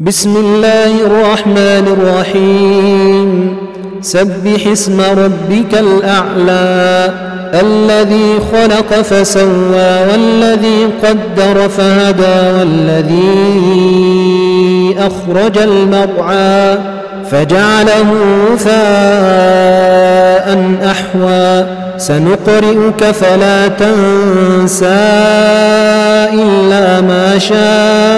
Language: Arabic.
بسم الله الرحمن الرحيم سبح اسم ربك الأعلى الذي خلق فسوى والذي قدر فهدى والذي أخرج المرعى فجعله ثاء أحوى سنقرئك فلا تنسى إلا ما شاء